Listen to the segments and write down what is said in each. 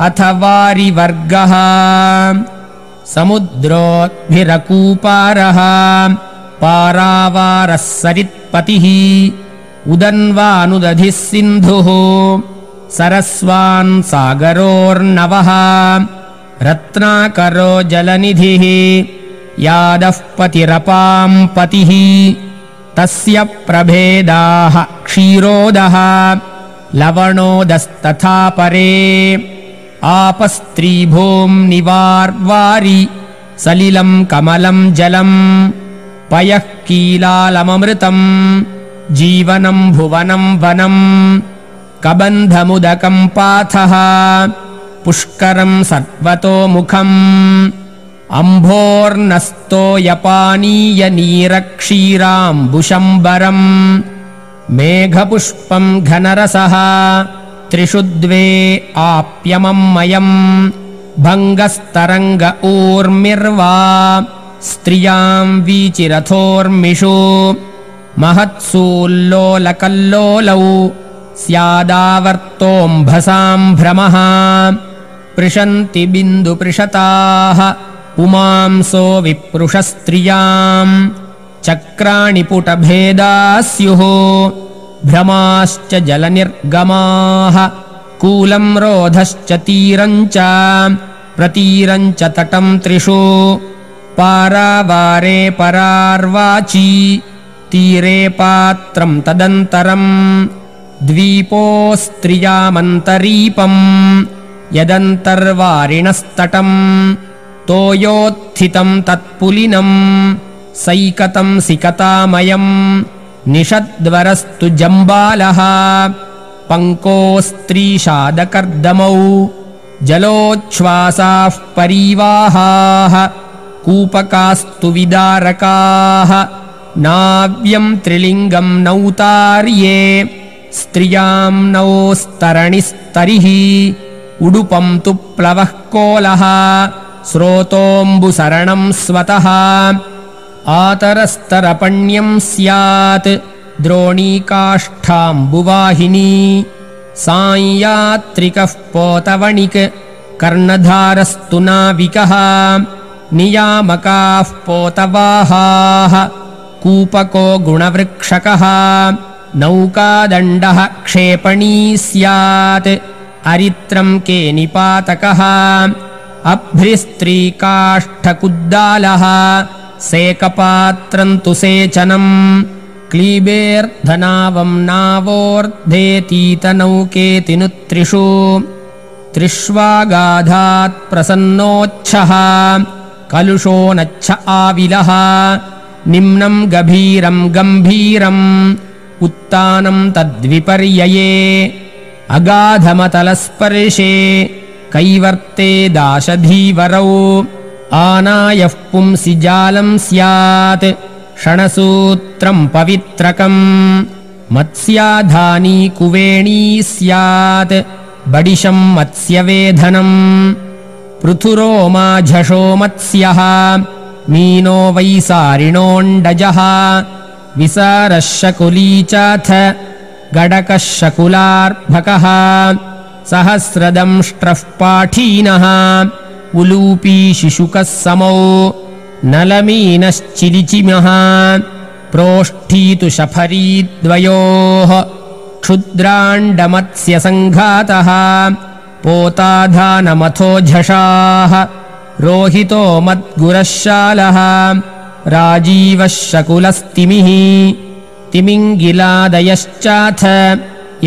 अथ वारिवर्गः। समुद्रोद्भिरकूपारः। पारावारः सरित्पतिः। उदन्वानुदधिः सिन्धुः। सरस्वान् सागरोर्नवः। रत्नाकरो जलनिधिः। यादः पतिरपाम् पतिः। तस्य प्रभेदाः क्षीरोदः। लवणोदस्तथा परे निवार्वारि सलिलम् कमलम् जलम् पयः कीलालममृतम् जीवनम् भुवनम् वनम् कबन्धमुदकम् पाथः पुष्करम् सर्वतोमुखम् अम्भोर्नस्तोयपानीयनीरक्षीराम्बुशम्बरम् मेघपुष्पम् घनरसः त्रिषु द्वे आप्यमम् मयम्। भङ्गस्तरङ्ग ऊर्मिर्वा। स्त्रियाम् वीचिरथोर्मिषु। महत्सूल्लोलकल्लोलौ। स्यादावर्तोऽम्भसाम् भ्रमः। पृशन्ति बिन्दुपृषताः। पुमांसो विपृषस्त्रियाम् चक्राणि पुटभेदाः स्युः भ्रमाश्च जलनिर्गमाः कूलम् रोधश्च तीरम् च प्रतीरम् च तटम् त्रिषु पारावारे परार्वाची तीरे पात्रम् तदन्तरम् द्वीपोऽस्त्रियामन्तरीपम् यदन्तर्वारिणस्तटम् तोयोत्थितम् तत्पुलिनम् सैकतम् सिकतामयम् निषद्वरस्तु जम्बालः पङ्कोस्त्रीषादकर्दमौ जलोच्छ्वासाः परीवाहाः। कूपकास्तु विदारकाः। नाव्यम् त्रिलिङ्गम् नौतार्ये। स्त्रियाम् नौस्तरणिस्तरिः। उडुपम् तु प्लवः कोलः। स्रोतोऽम्बुसरणम् स्वतः आतरस्तरपण्यम् स्यात् द्रोणीकाष्ठाम्बुवाहिनी। साञ्यात्रिकः पोतवणिक् कर्णधारस्तु नाविकः नियामकाः पोतवाहाः कूपको गुणवृक्षकः नौकादण्डः क्षेपणी स्यात् अरित्रम् केनिपातकः अभ्रिस्त्रीकाष्ठकुद्दालः सेकपात्रम् तु सेचनम्। क्लीबेऽर्धनावम् नावोऽर्धेतीतनौकेतिनु त्रिषु प्रसन्नोच्छः। कलुषो नच्छ आविलः। निम्नम् गभीरम् गम्भीरम्। उत्तानम् तद्विपर्यये। अगाधमतलस्पर्शे। कैवर्ते दाशधीवरौ आनायः पुंसि जालम् स्यात्। षणसूत्रम् पवित्रकम्। मत्स्याधानी कुवेणी स्यात्। बडिशम् मत्स्यवेधनम्। पृथुरो माझषो मत्स्यः। मीनो वैसारिणोऽण्डजः विसारः शकुली चाथ। गडकः शकुलार्भकः। सहस्रदंष्ट्रः पाठीनः उलूपी शिशुकः समौ नलमीनश्चिलिचिमः प्रोष्ठीतु शफरीद्वयोः क्षुद्राण्डमत्स्यसङ्घातः पोताधानमथो झषाः रोहितो मद्गुरशालः राजीवः शकुलस्तिमिः तिमिङ्गिलादयश्चाथ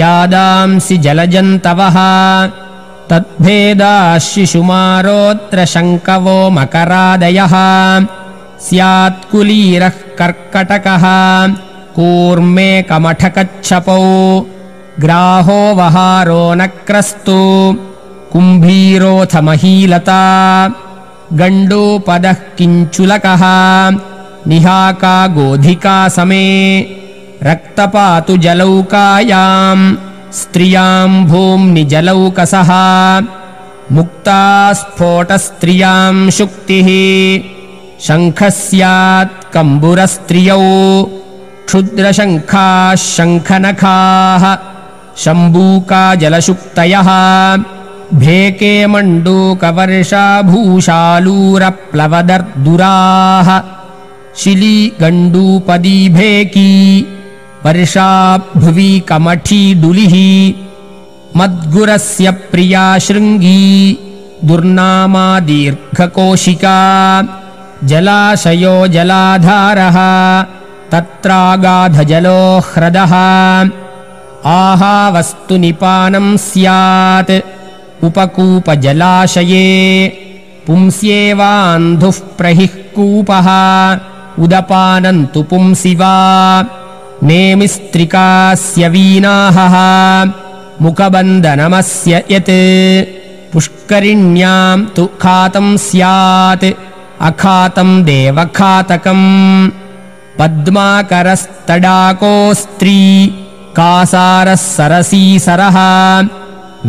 यादांसि जलजन्तवः तद्भेदाः शिशुमारोऽत्र शङ्कवो मकरादयः स्यात्कुलीरः कर्कटकः कूर्मेकमठकच्छपौ ग्राहो वहारो नक्रस्तु। कुम्भीरोऽथ महीलता गण्डूपदः किञ्चुलकः। निहाका गोधिका समे। रक्तपातु जलौकायाम् स्त्रियाम् भूम्नि जलौकसः मुक्ता स्फोटस्त्रियाम् शुक्तिः शङ्खः स्यात् कम्बुरस्त्रियौ क्षुद्रशङ्खाः शङ्खनखाः शम्बूका जलशुक्तयः भेके मण्डूकवर्षाभूषालूरप्लवदर्दुराः शिली गण्डूपदी भेकी वर्षाभुवि कमठी डुलिः मद्गुरस्य प्रिया शृङ्गी दुर्नामा दीर्घकोशिका जलाशयो जलाधारः तत्रागाधजलो ह्रदः आहावस्तुनिपानम् स्यात् उपकूपजलाशये पुंस्येवान्धुः प्रहिः कूपः उदपानन्तु पुंसि वा नेमिस्त्रिकास्य वीनाहः मुखबन्धनमस्य यत् पुष्करिण्याम् तु खातम् स्यात् अखातम् देवखातकम् पद्माकरस्तडाकोऽस्त्री कासारः सरसीसरः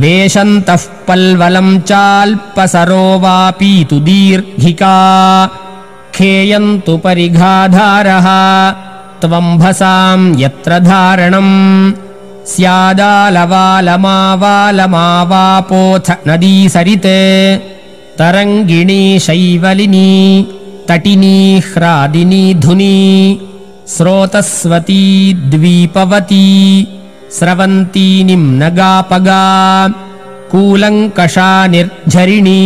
वेशन्तः पल्वलम् चाल्पसरो वापीतु दीर्घिका खेयन्तु परिघाधारः त्वम्भसाम् यत्र धारणम् स्यादालवालमावालमावापोऽथ नदीसरित् तरङ्गिणी शैवलिनी तटिनी ह्रादिनी धुनी। स्रोतस्वती द्वीपवती स्रवन्ती निम्नगापगा। कूलङ्कषा निर्झरिणी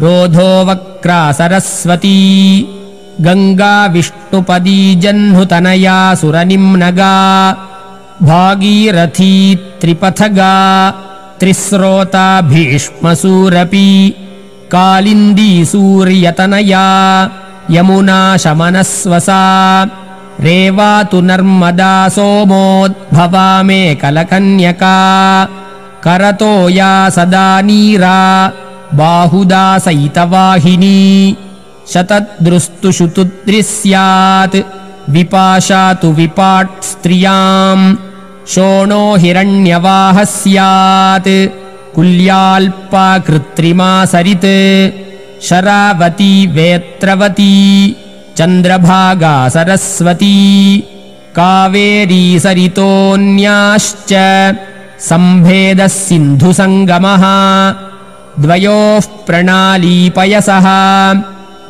रोधोवक्रा सरस्वती गङ्गा विष्णुपदी जह्नुतनया सुरनिम्नगा भागीरथी त्रिपथगा त्रिस्रोता भीष्मसूरपि कालिन्दी सूर्यतनया यमुना शमनस्वसा रेवा तु नर्मदा सोमोद्भवा मे कलकन्यका करतो या सदा नीरा बाहुदा सैतवाहिनी शतद्रुस्तु शुतुद्रिः स्यात् विपाशा तु विपाट् स्त्रियाम्। शोणो हिरण्यवाहः स्यात्। कुल्याल्पा कृत्रिमा सरित्। शरावती वेत्रवती। चन्द्रभागा सरस्वती। कावेरी सरितोऽन्याश्च। सम्भेदः सिन्धुसङ्गमः। द्वयोः प्रणालीपयसः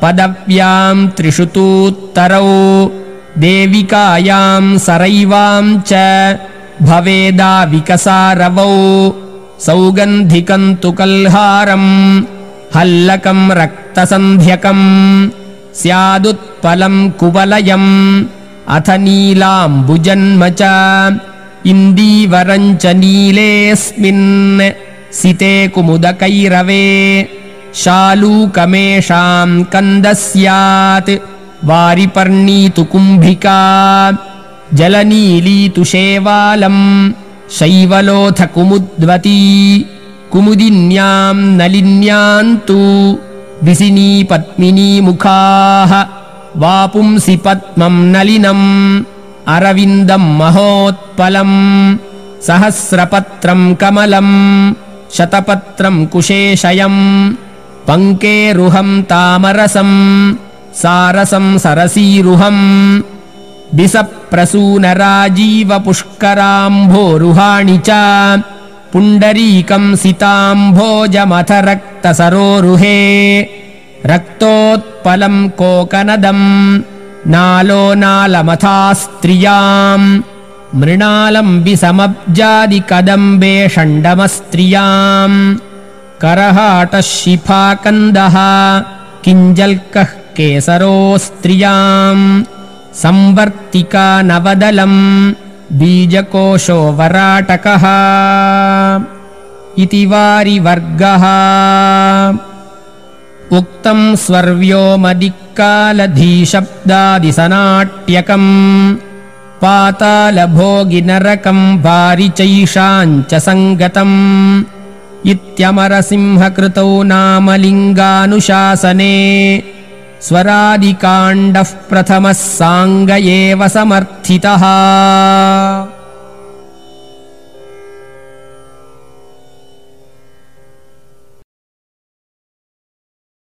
पदव्याम् त्रिषु तूत्तरौ देविकायाम् सरैवाम् च भवेदाविकसारवौ सौगन्धिकम् तु कल्हारम् हल्लकम् रक्तसन्ध्यकम् स्यादुत्पलम् कुवलयम् अथ नीलाम्बुजन्म च इन्दीवरम् च नीलेऽस्मिन् सिते कुमुदकैरवे शालूकमेषाम् कन्दः स्यात् वारिपर्णीतु कुम्भिका जलनीलीतु शेवालम् शैवलोऽथ कुमुद्वती कुमुदिन्याम् नलिन्याम् तु विसिनी पद्मिनी मुखाः वापुंसि पद्मम् नलिनम् अरविन्दम् महोत्पलम् सहस्रपत्रम् कमलम् शतपत्रम् कुशेशयम् पङ्केरुहम् तामरसम् सारसम् सरसीरुहम् बिसप्रसूनराजीवपुष्कराम्भोरुहाणि च पुण्डरीकम् सिताम्भोजमथ रक्तसरोरुहे रक्तोत्पलम् कोकनदम् नालो नालमथास्त्रियाम् मृणालम् विसमब्जादिकदम्बे षण्डमस्त्रियाम् करहाटः शिफाकन्दः किञ्जल्कः केसरोस्त्रियाम् संवर्तिका नवदलम् बीजकोशो वराटकः इति वारिवर्गः। उक्तम् स्वर्व्योमदिक्कालधीशब्दादिसनाट्यकम् पातालभोगिनरकम् वारिचैषाम् च सङ्गतम् इत्यमरसिंहकृतौ नामलिङ्गानुशासने स्वरादिकाण्डः प्रथमः साङ्ग एव समर्थितः